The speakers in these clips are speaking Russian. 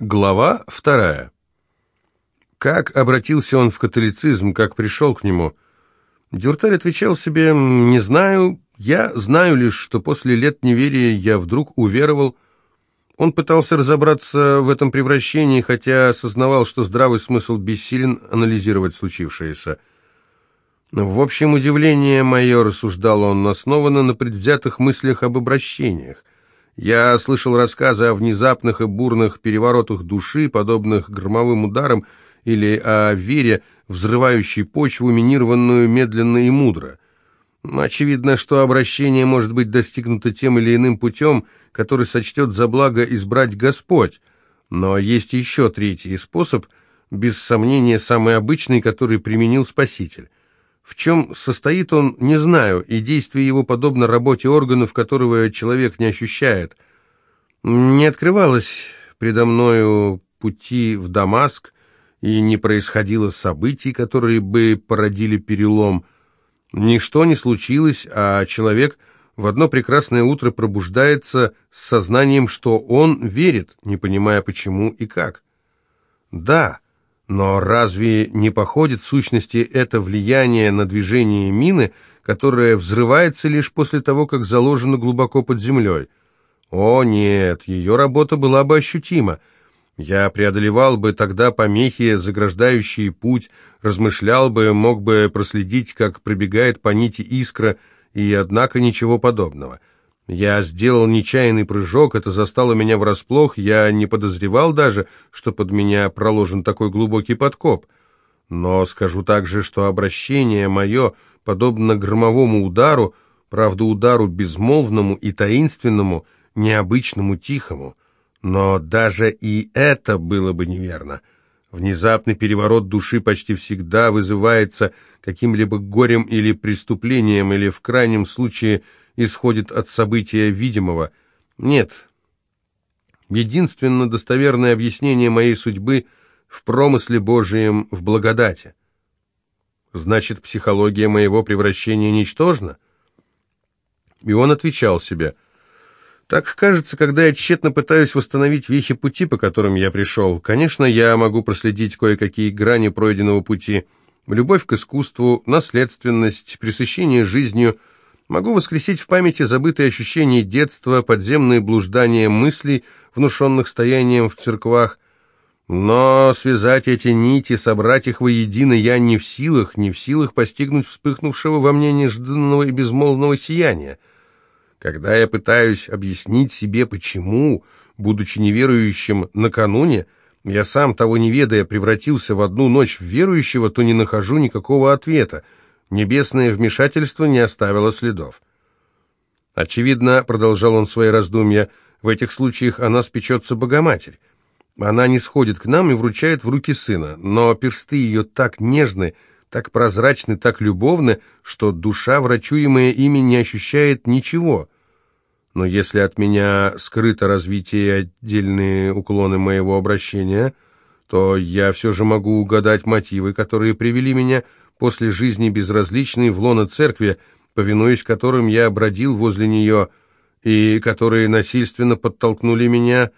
Глава вторая. Как обратился он в католицизм, как пришел к нему? Дюрталь отвечал себе, «Не знаю, я знаю лишь, что после лет неверия я вдруг уверовал». Он пытался разобраться в этом превращении, хотя осознавал, что здравый смысл бессилен анализировать случившееся. В общем, удивление мое, рассуждал он, основано на предвзятых мыслях об обращениях. Я слышал рассказы о внезапных и бурных переворотах души, подобных громовым ударам, или о вере, взрывающей почву, минированную медленно и мудро. Очевидно, что обращение может быть достигнуто тем или иным путем, который сочтет за благо избрать Господь. Но есть еще третий способ, без сомнения самый обычный, который применил Спаситель. В чем состоит он, не знаю, и действие его подобно работе органов, которого человек не ощущает. Не открывалось предо мною пути в Дамаск, и не происходило событий, которые бы породили перелом. Ничто не случилось, а человек в одно прекрасное утро пробуждается с сознанием, что он верит, не понимая почему и как. Да, но разве не походит в сущности это влияние на движение мины, которое взрывается лишь после того, как заложено глубоко под землей? О нет, ее работа была бы ощутима. Я преодолевал бы тогда помехи, заграждающие путь, размышлял бы, мог бы проследить, как пробегает по нити искра, и однако ничего подобного. Я сделал нечаянный прыжок, это застало меня врасплох, я не подозревал даже, что под меня проложен такой глубокий подкоп. Но скажу также, что обращение мое, подобно громовому удару, правда удару безмолвному и таинственному, необычному, тихому. Но даже и это было бы неверно. Внезапный переворот души почти всегда вызывается каким-либо горем или преступлением, или в крайнем случае – исходит от события видимого. Нет. Единственно достоверное объяснение моей судьбы в промысле Божием в благодати. Значит, психология моего превращения ничтожна? И он отвечал себе, «Так кажется, когда я тщетно пытаюсь восстановить вехи пути, по которым я пришел. Конечно, я могу проследить кое-какие грани пройденного пути. Любовь к искусству, наследственность, пресыщение жизнью — Могу воскресить в памяти забытые ощущения детства, подземные блуждания мыслей, внушенных стоянием в церквах. Но связать эти нити, собрать их воедино я не в силах, не в силах постигнуть вспыхнувшего во мне нежданного и безмолвного сияния. Когда я пытаюсь объяснить себе, почему, будучи неверующим накануне, я сам того не ведая превратился в одну ночь в верующего, то не нахожу никакого ответа — Небесное вмешательство не оставило следов. Очевидно, продолжал он свои раздумья, в этих случаях она спечется Богоматерь. Она не сходит к нам и вручает в руки сына, но персты ее так нежны, так прозрачны, так любовны, что душа, врачуемая ими, не ощущает ничего. Но если от меня скрыто развитие и отдельные уклоны моего обращения, то я все же могу угадать мотивы, которые привели меня после жизни безразличной в лоно церкви, повинуясь которым я бродил возле нее, и которые насильственно подтолкнули меня,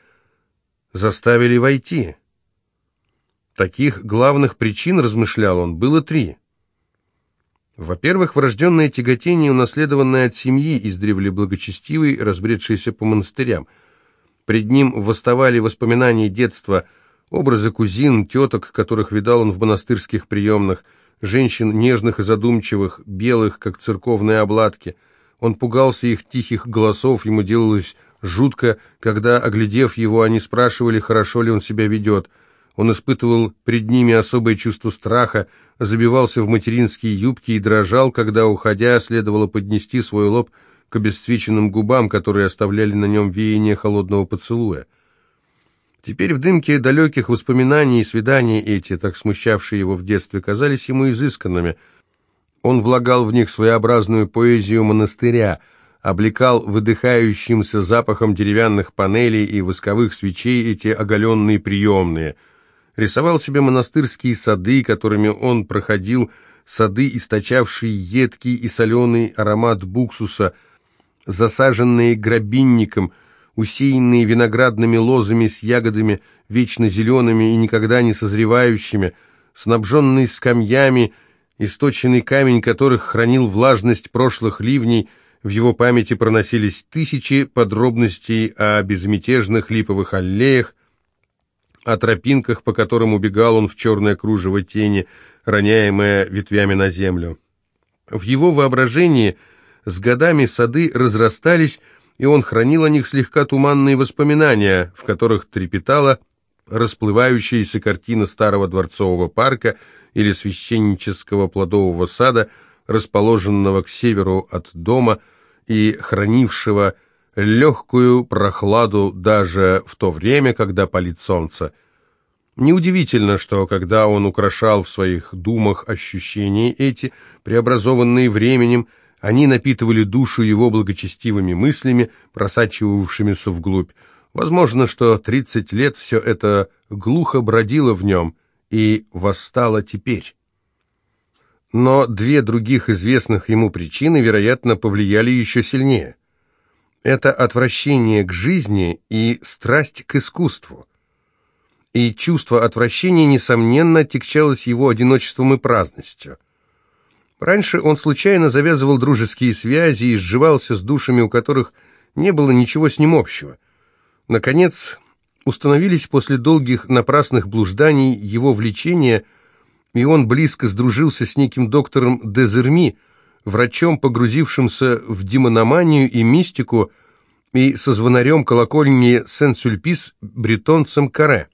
заставили войти. Таких главных причин, размышлял он, было три. Во-первых, врожденное тяготение, унаследованное от семьи, издревле благочестивой, разбредшейся по монастырям. Пред ним восставали воспоминания детства, образы кузин, теток, которых видал он в монастырских приемных – женщин нежных и задумчивых, белых, как церковные обладки. Он пугался их тихих голосов, ему делалось жутко, когда, оглядев его, они спрашивали, хорошо ли он себя ведет. Он испытывал пред ними особое чувство страха, забивался в материнские юбки и дрожал, когда, уходя, следовало поднести свой лоб к обесцвеченным губам, которые оставляли на нем веяние холодного поцелуя. Теперь в дымке далеких воспоминаний и свидания эти, так смущавшие его в детстве, казались ему изысканными. Он влагал в них своеобразную поэзию монастыря, облекал выдыхающимся запахом деревянных панелей и восковых свечей эти оголенные приемные. Рисовал себе монастырские сады, которыми он проходил, сады, источавшие едкий и соленый аромат буксуса, засаженные грабинником – усеянные виноградными лозами с ягодами, вечно зелеными и никогда не созревающими, снабженный скамьями, источенный камень которых хранил влажность прошлых ливней, в его памяти проносились тысячи подробностей о безмятежных липовых аллеях, о тропинках, по которым убегал он в черное кружево тени, роняемое ветвями на землю. В его воображении с годами сады разрастались, и он хранил о них слегка туманные воспоминания, в которых трепетала расплывающаяся картина старого дворцового парка или священнического плодового сада, расположенного к северу от дома и хранившего легкую прохладу даже в то время, когда палит солнце. Неудивительно, что когда он украшал в своих думах ощущения эти, преобразованные временем, они напитывали душу его благочестивыми мыслями, просачивавшимися вглубь. Возможно, что тридцать лет все это глухо бродило в нем и восстало теперь. Но две других известных ему причины, вероятно, повлияли еще сильнее. Это отвращение к жизни и страсть к искусству. И чувство отвращения, несомненно, тягчалось его одиночеством и праздностью. Раньше он случайно завязывал дружеские связи и сживался с душами, у которых не было ничего с ним общего – Наконец, установились после долгих напрасных блужданий его влечения, и он близко сдружился с неким доктором Дезерми, врачом, погрузившимся в демономанию и мистику, и со звонарем колокольни Сен-Сюльпис бретонцем Каре.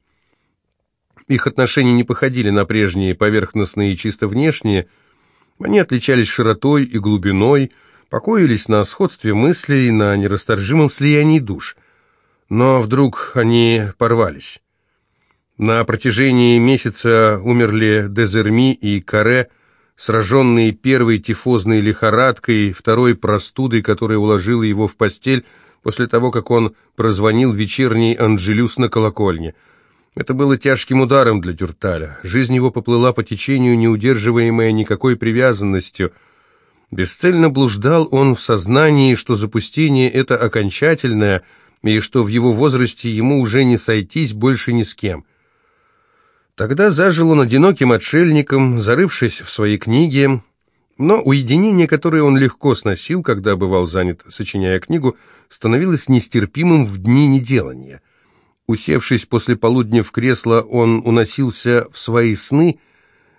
Их отношения не походили на прежние поверхностные и чисто внешние, они отличались широтой и глубиной, покоились на сходстве мыслей, на нерасторжимом слиянии душ – но вдруг они порвались. На протяжении месяца умерли Дезерми и Каре, сраженные первой тифозной лихорадкой, второй простудой, которая уложила его в постель после того, как он прозвонил вечерний Анджелюс на колокольне. Это было тяжким ударом для Дюрталя. Жизнь его поплыла по течению, не удерживаемая никакой привязанностью. Бесцельно блуждал он в сознании, что запустение это окончательное – и что в его возрасте ему уже не сойтись больше ни с кем. Тогда зажил он одиноким отшельником, зарывшись в свои книги, но уединение, которое он легко сносил, когда бывал занят, сочиняя книгу, становилось нестерпимым в дни неделания. Усевшись после полудня в кресло, он уносился в свои сны,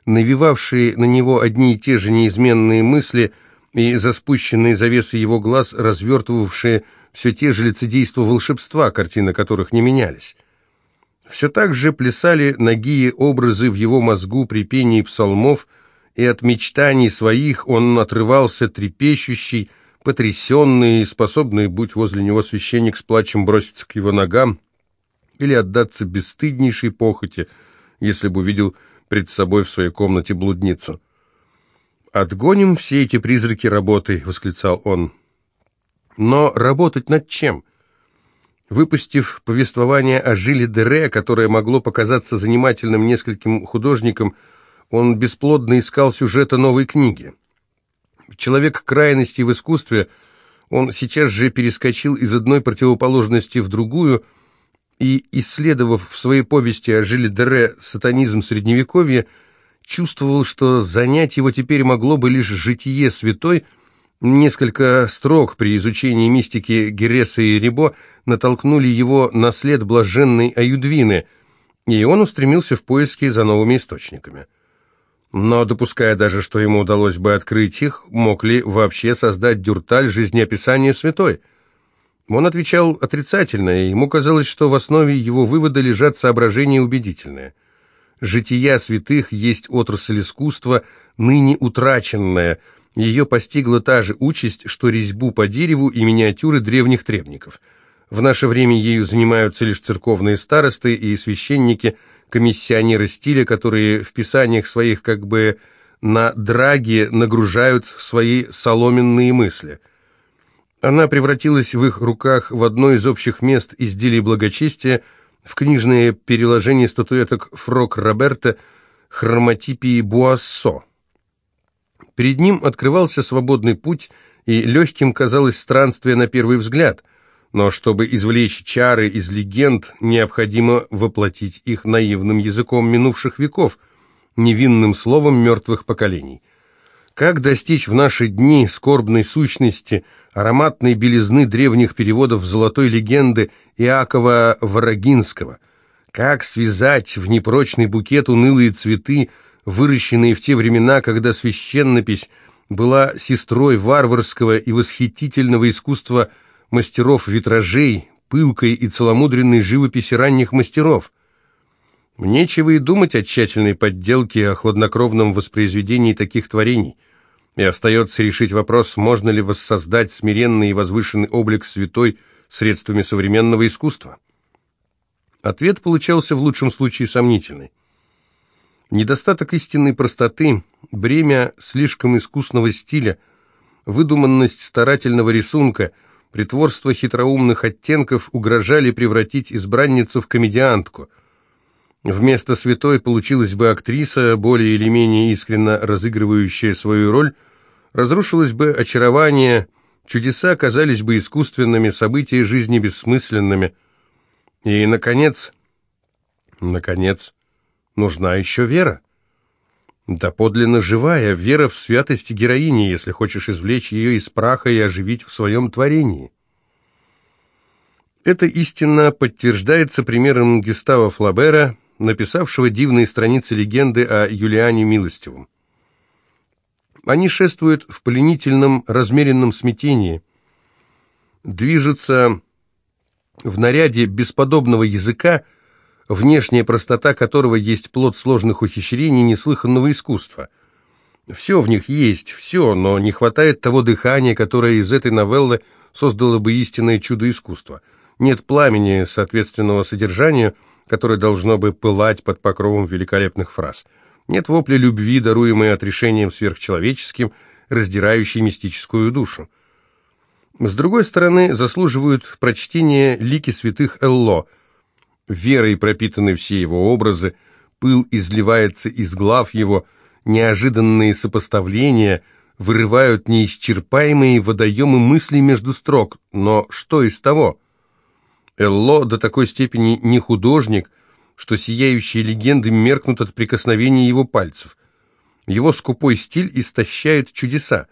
навевавшие на него одни и те же неизменные мысли и за спущенные завесы его глаз развертывавшие все те же лицедейства волшебства, картины которых не менялись. Все так же плясали нагие образы в его мозгу при пении псалмов, и от мечтаний своих он отрывался трепещущий, потрясенный, способный, будь возле него священник с плачем броситься к его ногам или отдаться бесстыднейшей похоти, если бы увидел пред собой в своей комнате блудницу. «Отгоним все эти призраки работой!» — восклицал он. Но работать над чем? Выпустив повествование о Жиле Дере, которое могло показаться занимательным нескольким художникам, он бесплодно искал сюжета новой книги. Человек крайности в искусстве, он сейчас же перескочил из одной противоположности в другую и, исследовав в своей повести о Жиле Дере сатанизм Средневековья, чувствовал, что занять его теперь могло бы лишь житие святой – Несколько строк при изучении мистики Гереса и Рибо натолкнули его на след блаженной Аюдвины, и он устремился в поиски за новыми источниками. Но, допуская даже, что ему удалось бы открыть их, мог ли вообще создать дюрталь жизнеописания святой? Он отвечал отрицательно, и ему казалось, что в основе его вывода лежат соображения убедительные. Жития святых есть отрасль искусства, ныне утраченная – ее постигла та же участь, что резьбу по дереву и миниатюры древних требников. В наше время ею занимаются лишь церковные старосты и священники, комиссионеры стиля, которые в писаниях своих как бы на драге нагружают свои соломенные мысли. Она превратилась в их руках в одно из общих мест изделий благочестия, в книжное переложение статуэток Фрок Роберта хроматипии Буассо. Перед ним открывался свободный путь, и легким казалось странствие на первый взгляд. но чтобы извлечь чары из легенд, необходимо воплотить их наивным языком минувших веков, невинным словом мертвых поколений. Как достичь в наши дни скорбной сущности, ароматной белизны древних переводов золотой легенды Иакова Ворогинского? Как связать в непрочный букет унылые цветы, выращенные в те времена, когда священнопись была сестрой варварского и восхитительного искусства мастеров витражей, пылкой и целомудренной живописи ранних мастеров? Нечего и думать о тщательной подделке, о хладнокровном воспроизведении таких творений – и остается решить вопрос, можно ли воссоздать смиренный и возвышенный облик святой средствами современного искусства. Ответ получался в лучшем случае сомнительный. Недостаток истинной простоты, бремя слишком искусного стиля, выдуманность старательного рисунка, притворство хитроумных оттенков угрожали превратить избранницу в комедиантку. Вместо святой получилась бы актриса, более или менее искренно разыгрывающая свою роль, разрушилось бы очарование, чудеса оказались бы искусственными, события жизни бессмысленными. И, наконец, наконец, нужна еще вера. Да подлинно живая вера в святость героини, если хочешь извлечь ее из праха и оживить в своем творении. Это истинно подтверждается примером Гюстава Флабера, написавшего дивные страницы легенды о Юлиане Милостивом. Они шествуют в пленительном, размеренном смятении, движутся в наряде бесподобного языка, внешняя простота которого есть плод сложных ухищрений неслыханного искусства. Все в них есть, все, но не хватает того дыхания, которое из этой новеллы создало бы истинное чудо искусства. Нет пламени, соответственного содержанию, которое должно бы пылать под покровом великолепных фраз – нет вопля любви, даруемой отрешением сверхчеловеческим, раздирающей мистическую душу. С другой стороны, заслуживают прочтения лики святых Элло. Верой пропитаны все его образы, пыл изливается из глав его, неожиданные сопоставления вырывают неисчерпаемые водоемы мыслей между строк. Но что из того? Элло до такой степени не художник – что сияющие легенды меркнут от прикосновения его пальцев. Его скупой стиль истощает чудеса.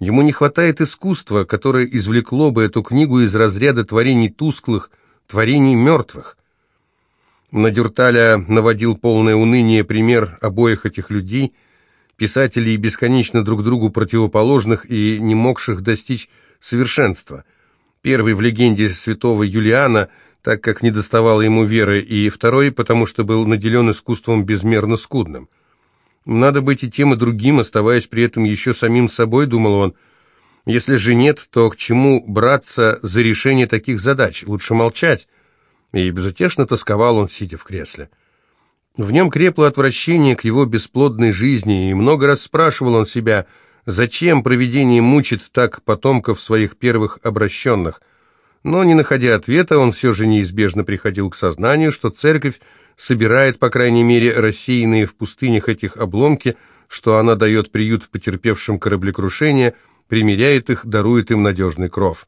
Ему не хватает искусства, которое извлекло бы эту книгу из разряда творений тусклых, творений мертвых. На Дюрталя наводил полное уныние пример обоих этих людей, писателей бесконечно друг другу противоположных и не могших достичь совершенства. Первый в легенде святого Юлиана – так как не доставало ему веры, и второй, потому что был наделен искусством безмерно скудным. Надо быть и тем, и другим, оставаясь при этом еще самим собой, думал он. Если же нет, то к чему браться за решение таких задач? Лучше молчать. И безутешно тосковал он, сидя в кресле. В нем крепло отвращение к его бесплодной жизни, и много раз спрашивал он себя, зачем провидение мучит так потомков своих первых обращенных – но, не находя ответа, он все же неизбежно приходил к сознанию, что церковь собирает, по крайней мере, рассеянные в пустынях этих обломки, что она дает приют потерпевшим кораблекрушение, примиряет их, дарует им надежный кров.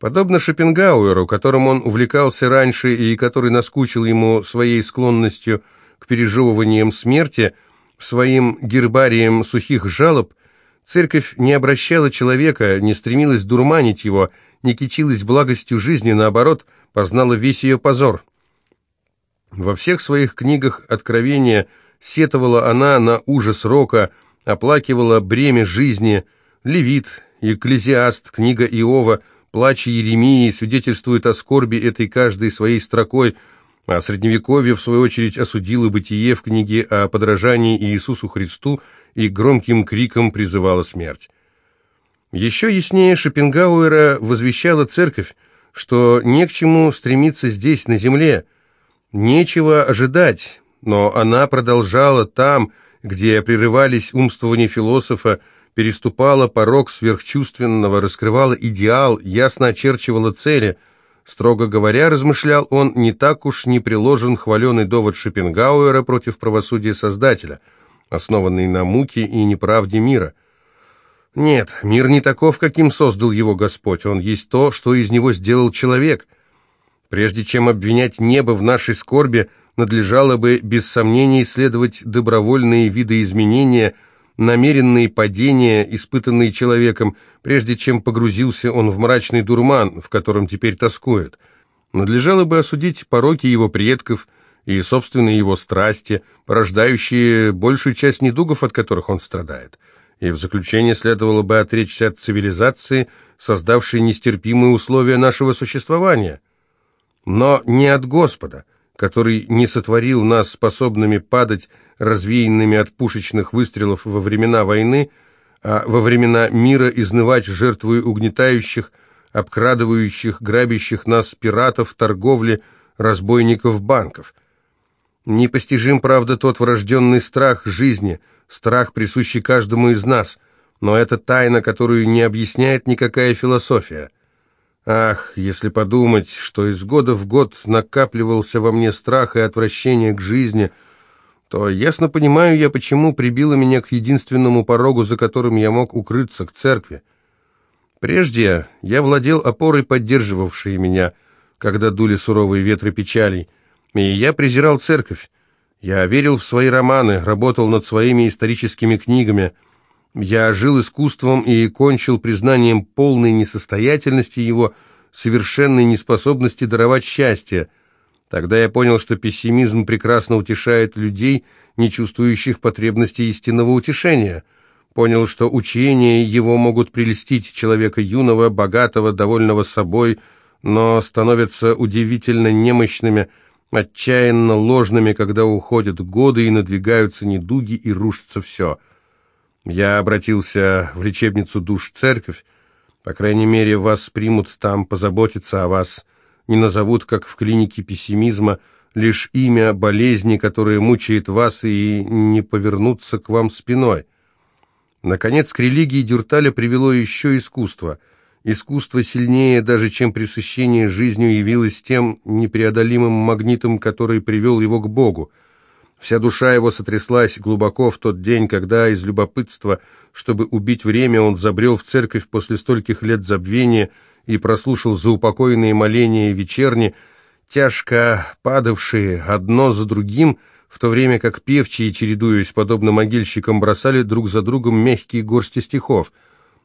Подобно Шопенгауэру, которым он увлекался раньше и который наскучил ему своей склонностью к пережевываниям смерти, своим гербарием сухих жалоб, церковь не обращала человека, не стремилась дурманить его – не кичилась благостью жизни, наоборот, познала весь ее позор. Во всех своих книгах откровения сетовала она на ужас рока, оплакивала бремя жизни. Левит, Екклезиаст, книга Иова, плач Еремии свидетельствуют о скорби этой каждой своей строкой, а Средневековье, в свою очередь, осудило бытие в книге о подражании Иисусу Христу и громким криком призывало смерть. Еще яснее Шопенгауэра возвещала церковь, что не к чему стремиться здесь, на земле, нечего ожидать, но она продолжала там, где прерывались умствования философа, переступала порог сверхчувственного, раскрывала идеал, ясно очерчивала цели. Строго говоря, размышлял он, не так уж не приложен хваленый довод Шопенгауэра против правосудия Создателя, основанный на муке и неправде мира – Нет, мир не таков, каким создал его Господь, он есть то, что из него сделал человек. Прежде чем обвинять небо в нашей скорби, надлежало бы без сомнений исследовать добровольные видоизменения, намеренные падения, испытанные человеком, прежде чем погрузился он в мрачный дурман, в котором теперь тоскует. Надлежало бы осудить пороки его предков и собственные его страсти, порождающие большую часть недугов, от которых он страдает. И в заключение следовало бы отречься от цивилизации, создавшей нестерпимые условия нашего существования. Но не от Господа – который не сотворил нас способными падать, развеянными от пушечных выстрелов во времена войны, а во времена мира изнывать жертвой угнетающих, обкрадывающих, грабящих нас пиратов, торговли, разбойников, банков. Непостижим, правда, тот врожденный страх жизни, страх, присущий каждому из нас, но это тайна, которую не объясняет никакая философия. Ах, если подумать, что из года в год накапливался во мне страх и отвращение к жизни, то ясно понимаю я, почему прибило меня к единственному порогу, за которым я мог укрыться, к церкви. Прежде я владел опорой, поддерживавшей меня, когда дули суровые ветры печалей, я презирал церковь. Я верил в свои романы, работал над своими историческими книгами — я жил искусством и кончил признанием полной несостоятельности его, совершенной неспособности даровать счастье. Тогда я понял, что пессимизм прекрасно утешает людей, не чувствующих потребности истинного утешения. Понял, что учения его могут прелестить человека юного, богатого, довольного собой, но становятся удивительно немощными, отчаянно ложными, когда уходят годы и надвигаются недуги и рушится все – я обратился в лечебницу душ церковь. По крайней мере, вас примут там, позаботятся о вас. Не назовут, как в клинике пессимизма, лишь имя болезни, которая мучает вас, и не повернуться к вам спиной. Наконец, к религии Дюрталя привело еще искусство. Искусство сильнее даже, чем пресыщение жизнью явилось тем непреодолимым магнитом, который привел его к Богу. Вся душа его сотряслась глубоко в тот день, когда из любопытства, чтобы убить время, он забрел в церковь после стольких лет забвения и прослушал заупокойные моления вечерни, тяжко падавшие одно за другим, в то время как певчие, чередуясь подобно могильщикам, бросали друг за другом мягкие горсти стихов.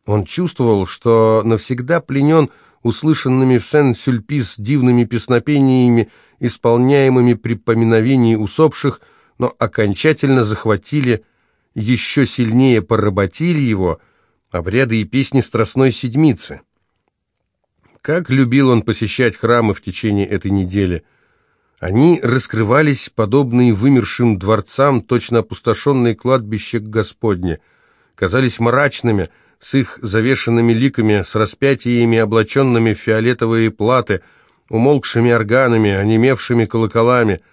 Он чувствовал, что навсегда пленен услышанными в Сен-Сюльпис дивными песнопениями, исполняемыми при поминовении усопших – но окончательно захватили, еще сильнее поработили его обряды и песни Страстной Седмицы. Как любил он посещать храмы в течение этой недели. Они раскрывались, подобные вымершим дворцам, точно опустошенные кладбища Господне, казались мрачными, с их завешенными ликами, с распятиями, облаченными в фиолетовые платы, умолкшими органами, онемевшими колоколами —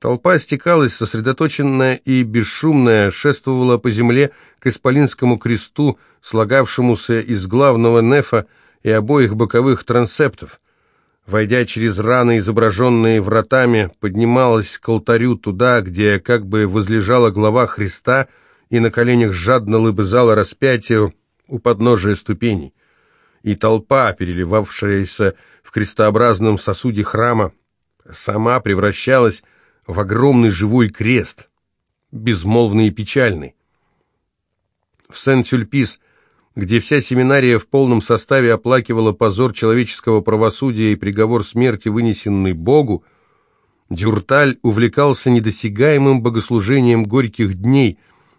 Толпа стекалась, сосредоточенная и бесшумная, шествовала по земле к Исполинскому кресту, слагавшемуся из главного нефа и обоих боковых трансептов. Войдя через раны, изображенные вратами, поднималась к алтарю туда, где как бы возлежала глава Христа и на коленях жадно лыбызала распятие у подножия ступеней. И толпа, переливавшаяся в крестообразном сосуде храма, сама превращалась в огромный живой крест, безмолвный и печальный. В Сен-Сюльпис, где вся семинария в полном составе оплакивала позор человеческого правосудия и приговор смерти, вынесенный Богу, Дюрталь увлекался недосягаемым богослужением горьких дней,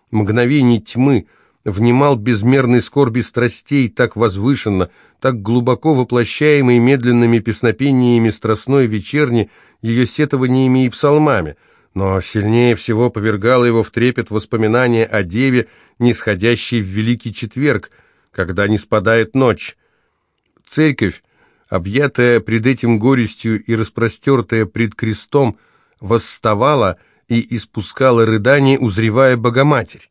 мгновений тьмы, внимал безмерной скорби страстей так возвышенно, так глубоко воплощаемой медленными песнопениями страстной вечерни, ее сетованиями и псалмами, но сильнее всего повергало его в трепет воспоминания о Деве, нисходящей в Великий Четверг, когда не спадает ночь. Церковь, объятая пред этим горестью и распростертая пред крестом, восставала и испускала рыдание, узревая Богоматерь.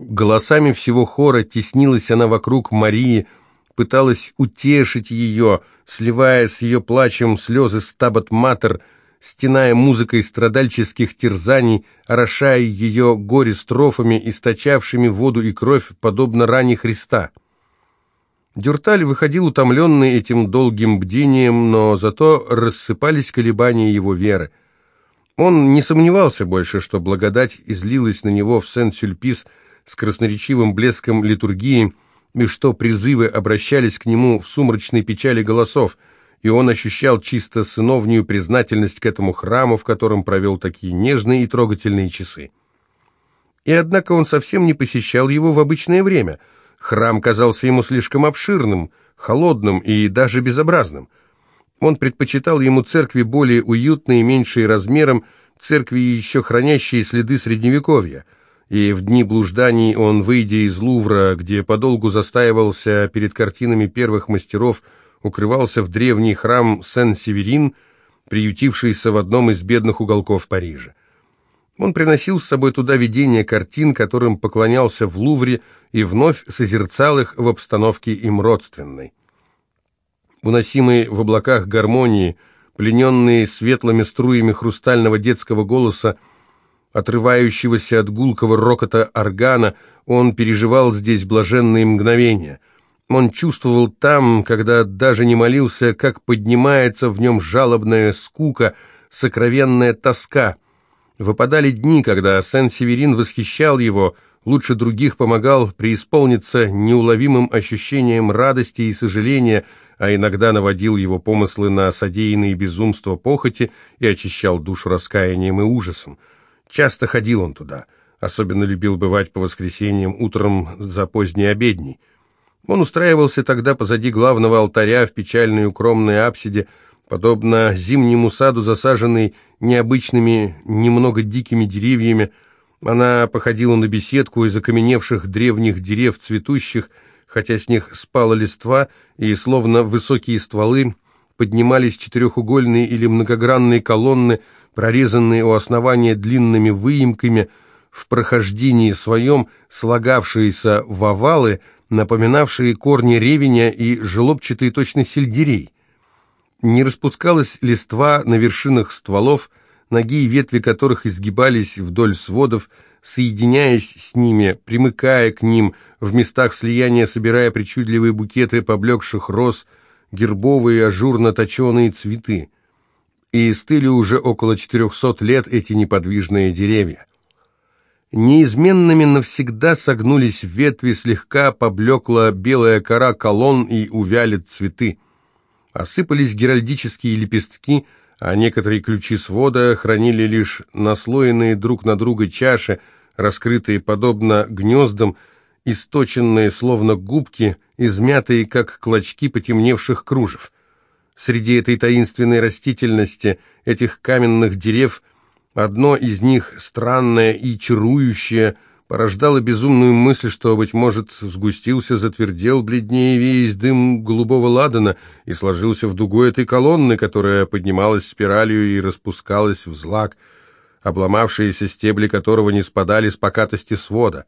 Голосами всего хора теснилась она вокруг Марии, пыталась утешить ее, сливая с ее плачем слезы стабат матер, стеная музыкой страдальческих терзаний, орошая ее горе-строфами, источавшими воду и кровь, подобно ране Христа. Дюрталь выходил утомленный этим долгим бдением, но зато рассыпались колебания его веры. Он не сомневался больше, что благодать излилась на него в Сен-Сюльпис с красноречивым блеском литургии, и что призывы обращались к нему в сумрачной печали голосов, и он ощущал чисто сыновнюю признательность к этому храму, в котором провел такие нежные и трогательные часы. И однако он совсем не посещал его в обычное время – Храм казался ему слишком обширным, холодным и даже безобразным. Он предпочитал ему церкви более уютные, меньшие размером, церкви, еще хранящие следы Средневековья. И в дни блужданий он, выйдя из Лувра, где подолгу застаивался перед картинами первых мастеров, укрывался в древний храм Сен-Северин, приютившийся в одном из бедных уголков Парижа. Он приносил с собой туда видения картин, которым поклонялся в Лувре, и вновь созерцал их в обстановке им родственной. Уносимые в облаках гармонии, плененные светлыми струями хрустального детского голоса, отрывающегося от гулкого рокота органа, он переживал здесь блаженные мгновения. Он чувствовал там, когда даже не молился, как поднимается в нем жалобная скука, сокровенная тоска — Выпадали дни, когда Сен-Северин восхищал его, лучше других помогал преисполниться неуловимым ощущением радости и сожаления, а иногда наводил его помыслы на содеянные безумства похоти и очищал душу раскаянием и ужасом. Часто ходил он туда, особенно любил бывать по воскресеньям утром за поздней обедней. Он устраивался тогда позади главного алтаря в печальной укромной апсиде, подобно зимнему саду, засаженный необычными, немного дикими деревьями. Она походила на беседку из окаменевших древних дерев цветущих, хотя с них спала листва, и словно высокие стволы поднимались четырехугольные или многогранные колонны, прорезанные у основания длинными выемками, в прохождении своем слагавшиеся в овалы, напоминавшие корни ревеня и желобчатые точно сельдерей не распускалась листва на вершинах стволов, ноги и ветви которых изгибались вдоль сводов, соединяясь с ними, примыкая к ним, в местах слияния собирая причудливые букеты поблекших роз, гербовые ажурно точеные цветы. И стыли уже около четырехсот лет эти неподвижные деревья. Неизменными навсегда согнулись ветви, слегка поблекла белая кора колонн и увяли цветы. Осыпались геральдические лепестки, а некоторые ключи свода хранили лишь наслоенные друг на друга чаши, раскрытые подобно гнездам, источенные словно губки, измятые как клочки потемневших кружев. Среди этой таинственной растительности, этих каменных дерев, одно из них странное и чарующее – порождало безумную мысль, что, быть может, сгустился, затвердел бледнее весь дым голубого ладана и сложился в дугу этой колонны, которая поднималась спиралью и распускалась в злак, обломавшиеся стебли которого не спадали с покатости свода.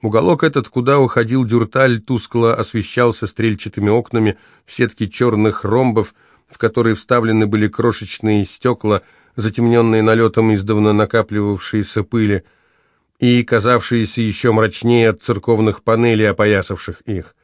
Уголок этот, куда уходил дюрталь, тускло освещался стрельчатыми окнами в сетке черных ромбов, в которые вставлены были крошечные стекла, затемненные налетом издавна накапливавшейся пыли, и казавшиеся еще мрачнее от церковных панелей, опоясавших их.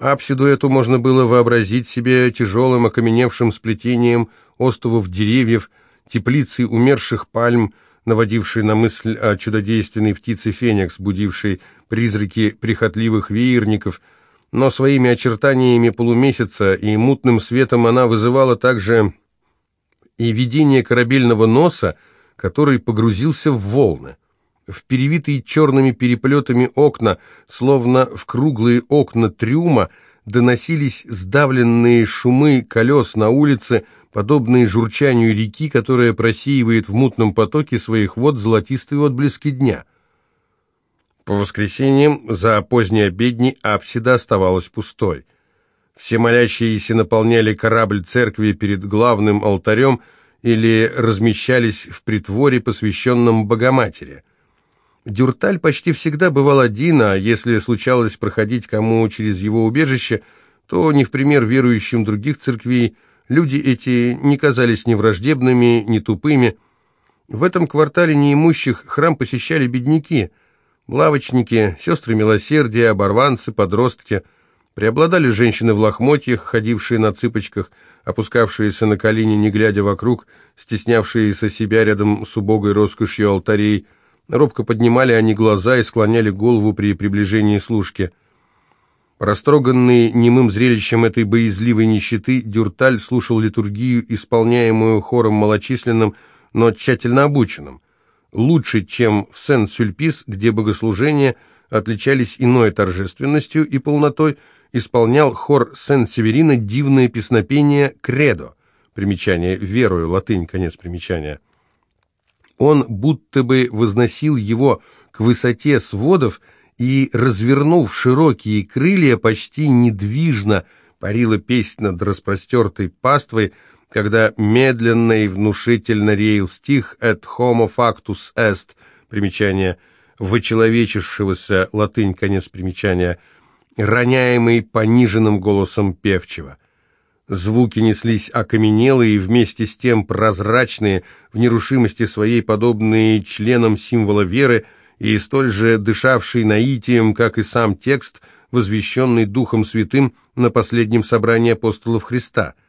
Апсиду эту можно было вообразить себе тяжелым окаменевшим сплетением остовов деревьев, теплицей умерших пальм, наводившей на мысль о чудодейственной птице Феникс, будившей призраки прихотливых веерников, но своими очертаниями полумесяца и мутным светом она вызывала также и видение корабельного носа, который погрузился в волны в перевитые черными переплетами окна, словно в круглые окна трюма, доносились сдавленные шумы колес на улице, подобные журчанию реки, которая просеивает в мутном потоке своих вод золотистые отблески дня. По воскресеньям за поздней обедней апсида оставалась пустой. Все молящиеся наполняли корабль церкви перед главным алтарем или размещались в притворе, посвященном Богоматери. Дюрталь почти всегда бывал один, а если случалось проходить кому через его убежище, то не в пример верующим других церквей, Люди эти не казались ни враждебными, ни тупыми. В этом квартале неимущих храм посещали бедняки, лавочники, сестры милосердия, оборванцы, подростки. Преобладали женщины в лохмотьях, ходившие на цыпочках, опускавшиеся на колени, не глядя вокруг, стеснявшиеся себя рядом с убогой роскошью алтарей. Робко поднимали они глаза и склоняли голову при приближении служки. Растроганный немым зрелищем этой боязливой нищеты, Дюрталь слушал литургию, исполняемую хором малочисленным, но тщательно обученным. Лучше, чем в Сен-Сюльпис, где богослужения отличались иной торжественностью и полнотой, исполнял хор Сен-Северина дивное песнопение «Кредо», примечание «Верую», латынь, конец примечания. Он будто бы возносил его к высоте сводов и, развернув широкие крылья, почти недвижно парила песнь над распростертой паствой, когда медленно и внушительно реял стих «et homo factus est» примечание «вочеловечившегося» латынь, конец примечания, роняемый пониженным голосом певчего. Звуки неслись окаменелые и вместе с тем прозрачные, в нерушимости своей подобные членам символа веры и столь же дышавший наитием, как и сам текст, возвещенный Духом Святым на последнем собрании апостолов Христа –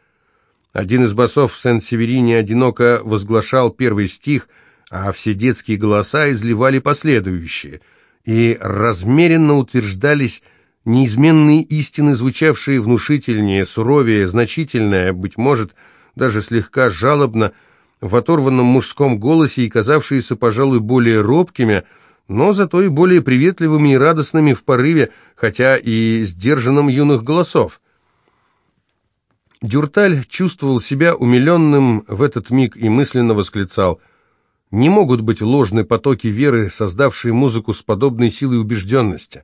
один из басов в Сен-Северине одиноко возглашал первый стих, а все детские голоса изливали последующие, и размеренно утверждались неизменные истины, звучавшие внушительнее, суровее, значительное, быть может, даже слегка жалобно, в оторванном мужском голосе и казавшиеся, пожалуй, более робкими, но зато и более приветливыми и радостными в порыве, хотя и сдержанном юных голосов. Дюрталь чувствовал себя умиленным в этот миг и мысленно восклицал «Не могут быть ложные потоки веры, создавшие музыку с подобной силой убежденности.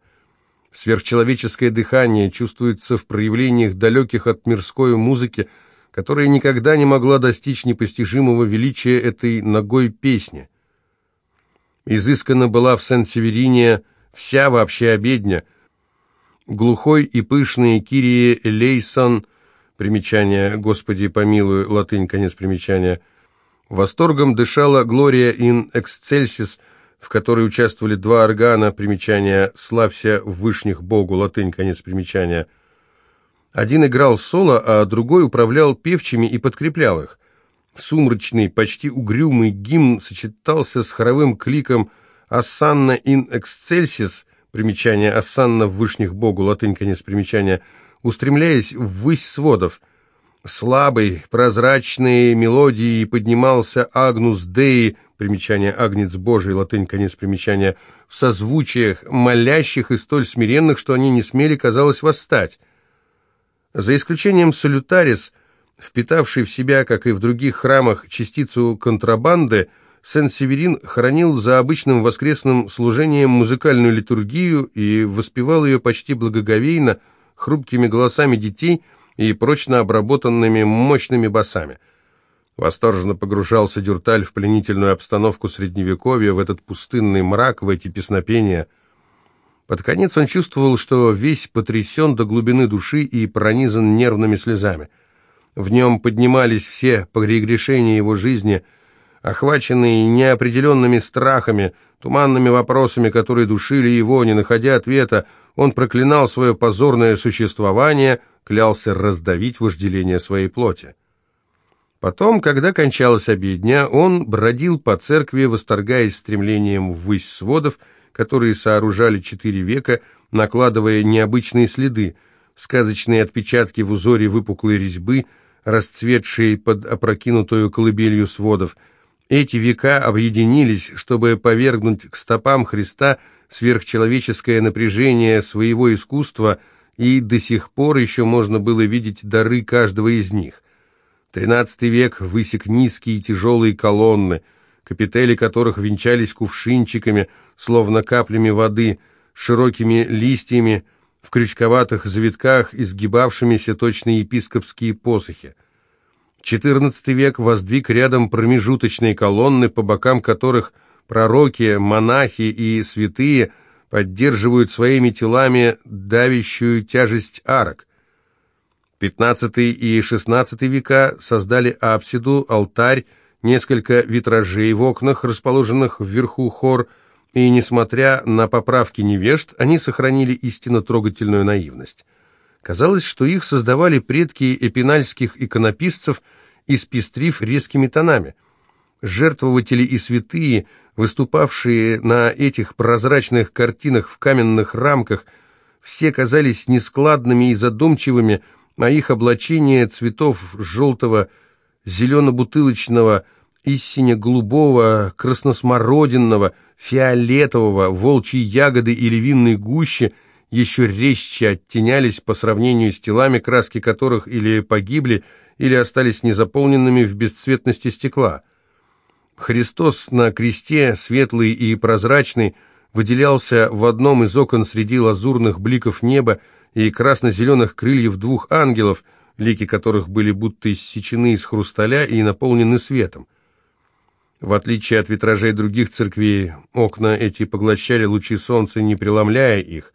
Сверхчеловеческое дыхание чувствуется в проявлениях далеких от мирской музыки, которая никогда не могла достичь непостижимого величия этой ногой песни. Изысканно была в Сен-Северине вся вообще обедня. Глухой и пышный Кирии Лейсон – Примечание «Господи помилуй», латынь, конец примечания. Восторгом дышала «Глория ин эксцельсис», в которой участвовали два органа, примечание «Славься в вышних Богу», латынь, конец примечания. Один играл соло, а другой управлял певчими и подкреплял их. Сумрачный, почти угрюмый гимн сочетался с хоровым кликом «Ассанна ин эксцельсис», примечание «Ассанна в вышних Богу», латынь, конец примечания – устремляясь ввысь сводов. Слабой, прозрачной мелодией поднимался Агнус Деи, примечание Агнец Божий, латынь, конец примечания, в созвучиях, молящих и столь смиренных, что они не смели, казалось, восстать. За исключением Салютарис, впитавший в себя, как и в других храмах, частицу контрабанды, Сен-Северин хранил за обычным воскресным служением музыкальную литургию и воспевал ее почти благоговейно, хрупкими голосами детей и прочно обработанными мощными басами. Восторженно погружался Дюрталь в пленительную обстановку Средневековья, в этот пустынный мрак, в эти песнопения. Под конец он чувствовал, что весь потрясен до глубины души и пронизан нервными слезами. В нем поднимались все погрешения его жизни, охваченные неопределенными страхами, туманными вопросами, которые душили его, не находя ответа, он проклинал свое позорное существование, клялся раздавить вожделение своей плоти. Потом, когда кончалась обедня, он бродил по церкви, восторгаясь стремлением ввысь сводов, которые сооружали четыре века, накладывая необычные следы, сказочные отпечатки в узоре выпуклой резьбы, расцветшие под опрокинутую колыбелью сводов. Эти века объединились, чтобы повергнуть к стопам Христа – сверхчеловеческое напряжение своего искусства, и до сих пор еще можно было видеть дары каждого из них. Тринадцатый век высек низкие и тяжелые колонны, капители которых венчались кувшинчиками, словно каплями воды, широкими листьями, крючковатых завитках, изгибавшимися точно епископские посохи. XIV век воздвиг рядом промежуточные колонны, по бокам которых – Пророки, монахи и святые поддерживают своими телами давящую тяжесть арок. XV и XVI века создали апсиду, алтарь, несколько витражей в окнах, расположенных вверху хор, и, несмотря на поправки невежд, они сохранили истинно трогательную наивность. Казалось, что их создавали предки эпинальских иконописцев, испестрив резкими тонами. Жертвователи и святые, выступавшие на этих прозрачных картинах в каменных рамках, все казались нескладными и задумчивыми, а их облачение цветов желтого, зелено-бутылочного, истине-голубого, красносмородинного, фиолетового, волчьей ягоды или винной гущи еще резче оттенялись по сравнению с телами, краски которых или погибли, или остались незаполненными в бесцветности стекла. Христос на кресте, светлый и прозрачный, выделялся в одном из окон среди лазурных бликов неба и красно-зеленых крыльев двух ангелов, лики которых были будто иссечены из хрусталя и наполнены светом. В отличие от витражей других церквей, окна эти поглощали лучи солнца, не преломляя их.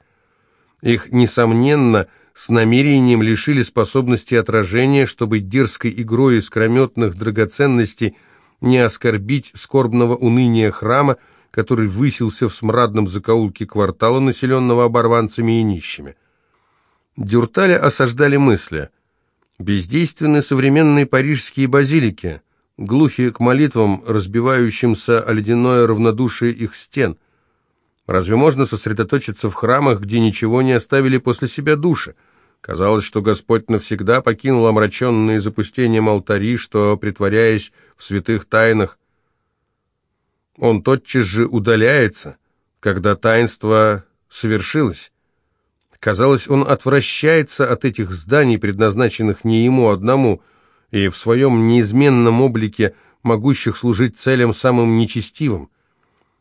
Их, несомненно, с намерением лишили способности отражения, чтобы дерзкой игрой искрометных драгоценностей не оскорбить скорбного уныния храма, который высился в смрадном закоулке квартала, населенного оборванцами и нищими. Дюрталя осаждали мысли. Бездейственны современные парижские базилики – глухи к молитвам, разбивающимся о ледяное равнодушие их стен. Разве можно сосредоточиться в храмах, где ничего не оставили после себя души? Казалось, что Господь навсегда покинул омраченные запустением алтари, что, притворяясь в святых тайнах, Он тотчас же удаляется, когда таинство совершилось. Казалось, Он отвращается от этих зданий, предназначенных не Ему одному – и в своем неизменном облике могущих служить целям самым нечестивым.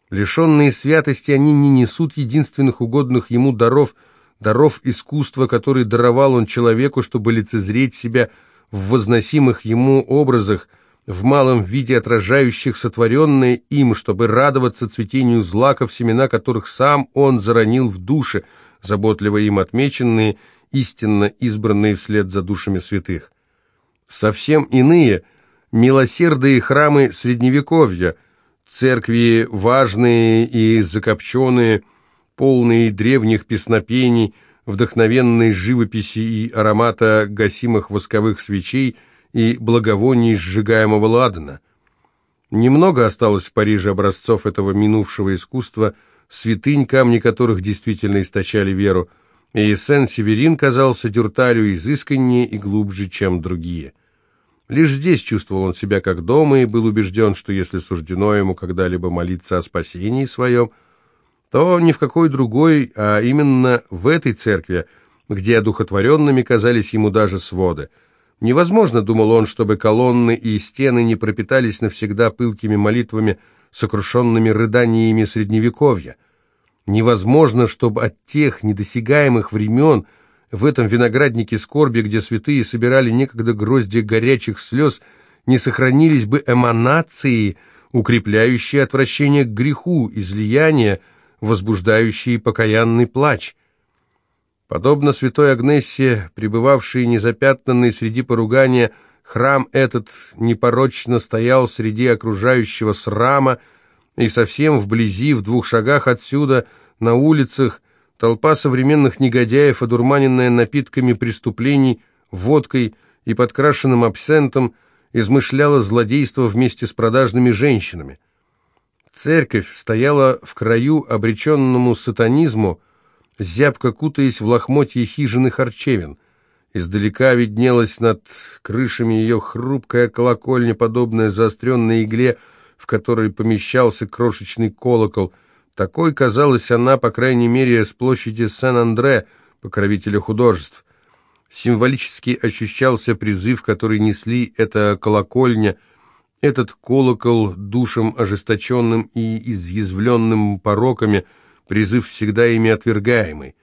Лишенные святости, они не несут единственных угодных ему даров, даров искусства, которые даровал он человеку, чтобы лицезреть себя в возносимых ему образах, в малом виде отражающих сотворенное им, чтобы радоваться цветению злаков, семена которых сам он заронил в душе, заботливо им отмеченные, истинно избранные вслед за душами святых совсем иные, милосердные храмы Средневековья, церкви важные и закопченные, полные древних песнопений, вдохновенной живописи и аромата гасимых восковых свечей и благовоний сжигаемого ладана. Немного осталось в Париже образцов этого минувшего искусства, святынь, камни которых действительно источали веру, и Сен-Северин казался Дюрталю изысканнее и глубже, чем другие. Лишь здесь чувствовал он себя как дома и был убежден, что если суждено ему когда-либо молиться о спасении своем, то ни в какой другой, а именно в этой церкви, где одухотворенными казались ему даже своды. Невозможно, думал он, чтобы колонны и стены не пропитались навсегда пылкими молитвами, сокрушенными рыданиями Средневековья. Невозможно, чтобы от тех недосягаемых времен – в этом винограднике скорби, где святые собирали некогда грозди горячих слез, не сохранились бы эманации, укрепляющие отвращение к греху, излияния, возбуждающие покаянный плач. Подобно святой Агнессе, пребывавшей незапятнанной среди поругания, храм этот непорочно стоял среди окружающего срама, и совсем вблизи, в двух шагах отсюда, на улицах, Толпа современных негодяев, одурманенная напитками преступлений, водкой и подкрашенным абсентом, измышляла злодейство вместе с продажными женщинами. Церковь стояла в краю, обреченному сатанизму, зябко кутаясь в лохмотье хижины харчевин. Издалека виднелась над крышами ее хрупкая колокольня, подобная заостренной игле, в которой помещался крошечный колокол – такой казалась она, по крайней мере, с площади Сен-Андре, покровителя художеств. Символически ощущался призыв, который несли эта колокольня, этот колокол душем ожесточенным и изъязвленным пороками, призыв всегда ими отвергаемый.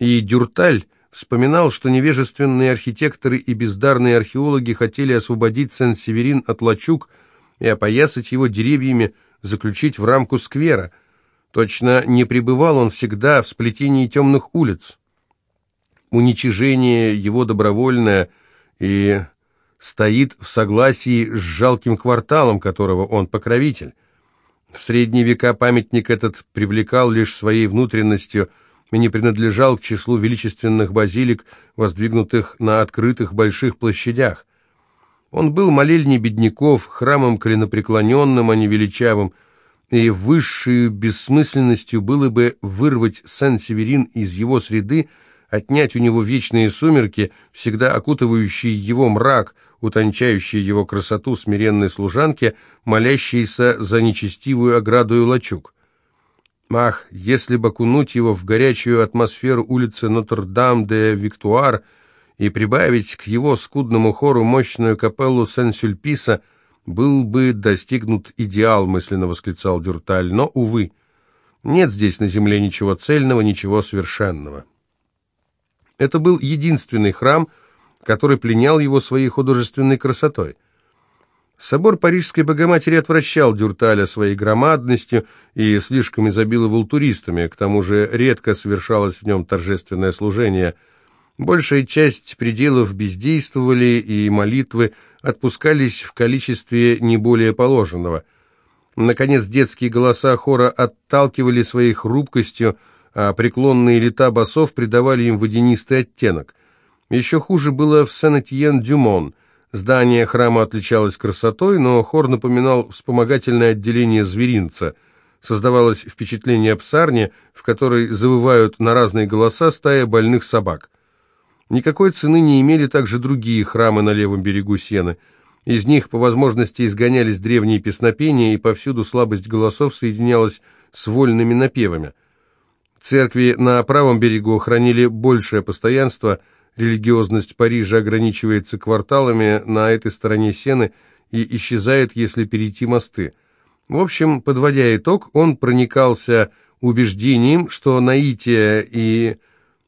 И Дюрталь вспоминал, что невежественные архитекторы и бездарные археологи хотели освободить Сен-Северин от лачуг и опоясать его деревьями, заключить в рамку сквера – Точно не пребывал он всегда в сплетении темных улиц. уничижение его добровольное и стоит в согласии с жалким кварталом, которого он покровитель. В средние века памятник этот привлекал лишь своей внутренностью и не принадлежал к числу величественных базилик, воздвигнутых на открытых больших площадях. Он был молельней бедняков, храмом коленопреклоненным, а не величавым, и высшей бессмысленностью было бы вырвать Сен-Северин из его среды, отнять у него вечные сумерки, всегда окутывающие его мрак, утончающие его красоту смиренной служанки, молящейся за нечестивую ограду и лачуг. Ах, если бы окунуть его в горячую атмосферу улицы Нотр-Дам-де-Виктуар и прибавить к его скудному хору мощную капеллу Сен-Сюльписа – «Был бы достигнут идеал», — мысленно восклицал Дюрталь, но, увы, нет здесь на земле ничего цельного, ничего совершенного. Это был единственный храм, который пленял его своей художественной красотой. Собор Парижской Богоматери отвращал Дюрталя своей громадностью и слишком изобиловал туристами, к тому же редко совершалось в нем торжественное служение. Большая часть пределов бездействовали, и молитвы отпускались в количестве не более положенного. Наконец, детские голоса хора отталкивали своей хрупкостью, а преклонные лета басов придавали им водянистый оттенок. Еще хуже было в Сен-Этьен-Дюмон. Здание храма отличалось красотой, но хор напоминал вспомогательное отделение зверинца. Создавалось впечатление псарни, в которой завывают на разные голоса стая больных собак. Никакой цены не имели также другие храмы на левом берегу Сены. Из них по возможности изгонялись древние песнопения, и повсюду слабость голосов соединялась с вольными напевами. Церкви на правом берегу хранили большее постоянство, религиозность Парижа ограничивается кварталами на этой стороне Сены и исчезает, если перейти мосты. В общем, подводя итог, он проникался убеждением, что наитие и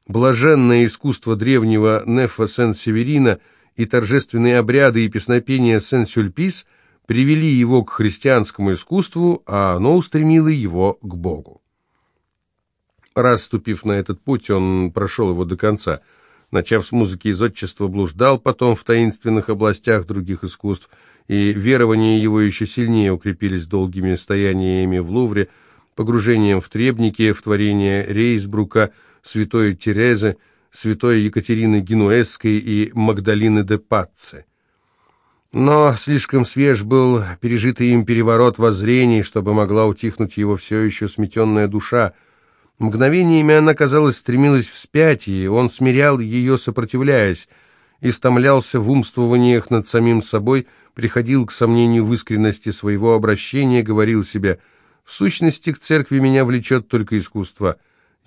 Блаженное искусство древнего Нефа Сен-Северина и торжественные обряды и песнопения Сен-Сюльпис привели его к христианскому искусству, а оно устремило его к Богу. Раз ступив на этот путь, он прошел его до конца. Начав с музыки из отчества, блуждал потом в таинственных областях других искусств, и верования его еще сильнее укрепились долгими стояниями в Лувре, погружением в требники, в творение Рейсбрука – святой Терезы, святой Екатерины Генуэзской и Магдалины де Патце. Но слишком свеж был пережитый им переворот воззрений, чтобы могла утихнуть его все еще сметенная душа. Мгновениями она, казалось, стремилась вспять, и он смирял ее, сопротивляясь, истомлялся в умствованиях над самим собой, приходил к сомнению в искренности своего обращения, говорил себе «В сущности, к церкви меня влечет только искусство».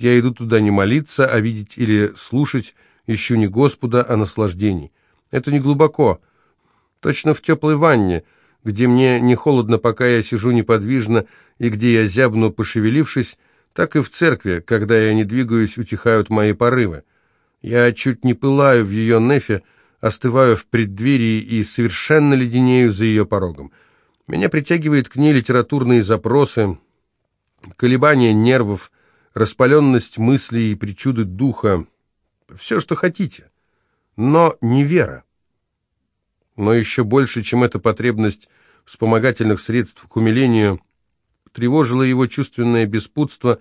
Я иду туда не молиться, а видеть или слушать, ищу не Господа, а наслаждений. Это не глубоко. Точно в теплой ванне, где мне не холодно, пока я сижу неподвижно, и где я зябну, пошевелившись, так и в церкви, когда я не двигаюсь, утихают мои порывы. Я чуть не пылаю в ее нефе, остываю в преддверии и совершенно леденею за ее порогом. Меня притягивает к ней литературные запросы, колебания нервов, распаленность мыслей и причуды духа, все, что хотите, но не вера. Но еще больше, чем эта потребность вспомогательных средств к умилению, тревожило его чувственное беспутство,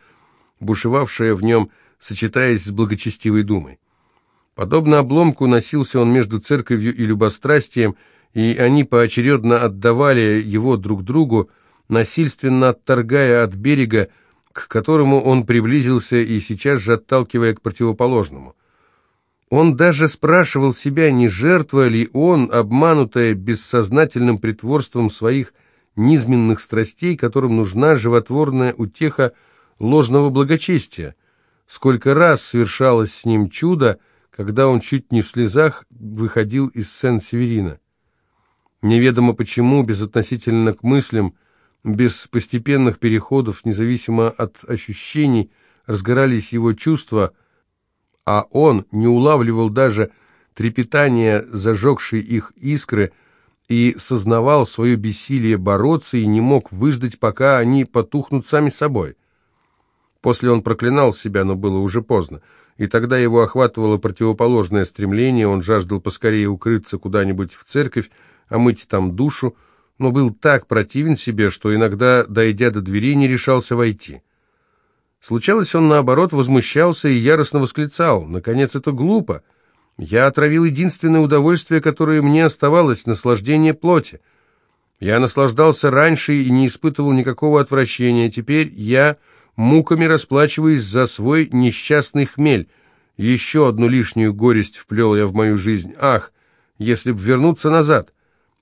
бушевавшее в нем, сочетаясь с благочестивой думой. Подобно обломку носился он между церковью и любострастием, и они поочередно отдавали его друг другу, насильственно отторгая от берега, к которому он приблизился и сейчас же отталкивая к противоположному. Он даже спрашивал себя, не жертва ли он, обманутая бессознательным притворством своих низменных страстей, которым нужна животворная утеха ложного благочестия. Сколько раз совершалось с ним чудо, когда он чуть не в слезах выходил из Сен-Северина. Неведомо почему, безотносительно к мыслям, без постепенных переходов, независимо от ощущений, разгорались его чувства, а он не улавливал даже трепетания зажегшей их искры и сознавал свое бессилие бороться и не мог выждать, пока они потухнут сами собой. После он проклинал себя, но было уже поздно, и тогда его охватывало противоположное стремление, он жаждал поскорее укрыться куда-нибудь в церковь, а мыть там душу, но был так противен себе, что иногда, дойдя до двери, не решался войти. Случалось, он, наоборот, возмущался и яростно восклицал. «Наконец, это глупо! Я отравил единственное удовольствие, которое мне оставалось — наслаждение плоти. Я наслаждался раньше и не испытывал никакого отвращения. Теперь я муками расплачиваюсь за свой несчастный хмель. Еще одну лишнюю горесть вплел я в мою жизнь. Ах, если б вернуться назад!»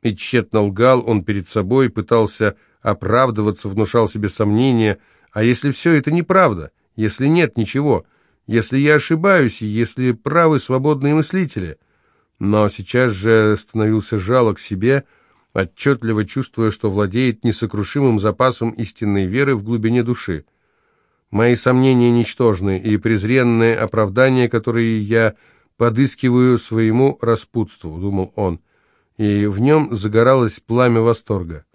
И тщетно лгал он перед собой, пытался оправдываться, внушал себе сомнения. А если все это неправда? Если нет ничего? Если я ошибаюсь, и если правы свободные мыслители? Но сейчас же становился жалок себе, отчетливо чувствуя, что владеет несокрушимым запасом истинной веры в глубине души. Мои сомнения ничтожны, и презренные оправдания, которые я подыскиваю своему распутству, думал он и в нем загоралось пламя восторга.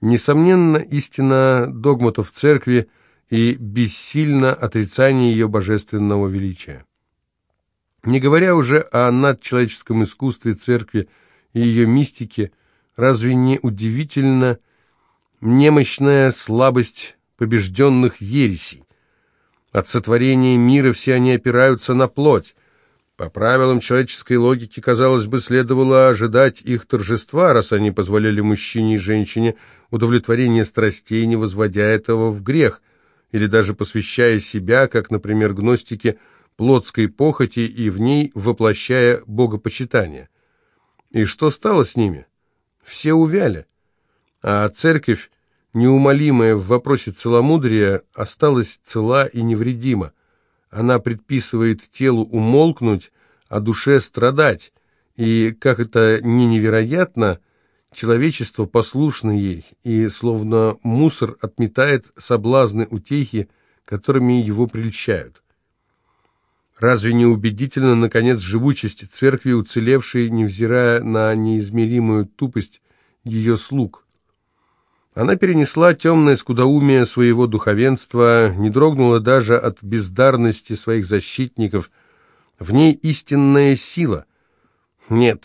Несомненно, истина догматов церкви и бессильно отрицание ее божественного величия. Не говоря уже о надчеловеческом искусстве церкви и ее мистике, разве не удивительно немощная слабость побежденных ересей? От сотворения мира все они опираются на плоть, по правилам человеческой логики, казалось бы, следовало ожидать их торжества, раз они позволяли мужчине и женщине удовлетворение страстей, не возводя этого в грех, или даже посвящая себя, как, например, гностики, плотской похоти и в ней воплощая богопочитание. И что стало с ними? Все увяли. А церковь, неумолимая в вопросе целомудрия, осталась цела и невредима. Она предписывает телу умолкнуть, а душе страдать, и, как это не невероятно, человечество послушно ей, и словно мусор отметает соблазны утехи, которыми его прельщают. Разве не убедительно, наконец, живучесть церкви, уцелевшей, невзирая на неизмеримую тупость ее слуг? Она перенесла темное скудоумие своего духовенства, не дрогнула даже от бездарности своих защитников. В ней истинная сила. «Нет,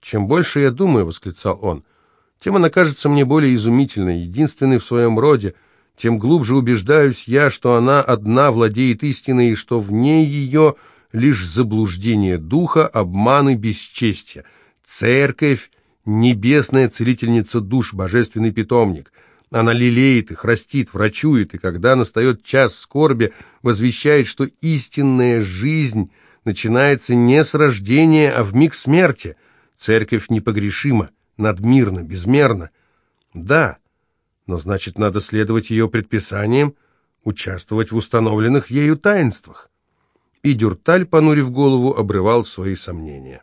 чем больше я думаю», — восклицал он, — «тем она кажется мне более изумительной, единственной в своем роде, тем глубже убеждаюсь я, что она одна владеет истиной и что в ней ее лишь заблуждение духа, обман и бесчестие. Церковь небесная целительница душ, божественный питомник. Она лелеет их, растит, врачует, и когда настает час скорби, возвещает, что истинная жизнь начинается не с рождения, а в миг смерти. Церковь непогрешима, надмирна, безмерна. Да, но значит, надо следовать ее предписаниям, участвовать в установленных ею таинствах. И Дюрталь, понурив голову, обрывал свои сомнения.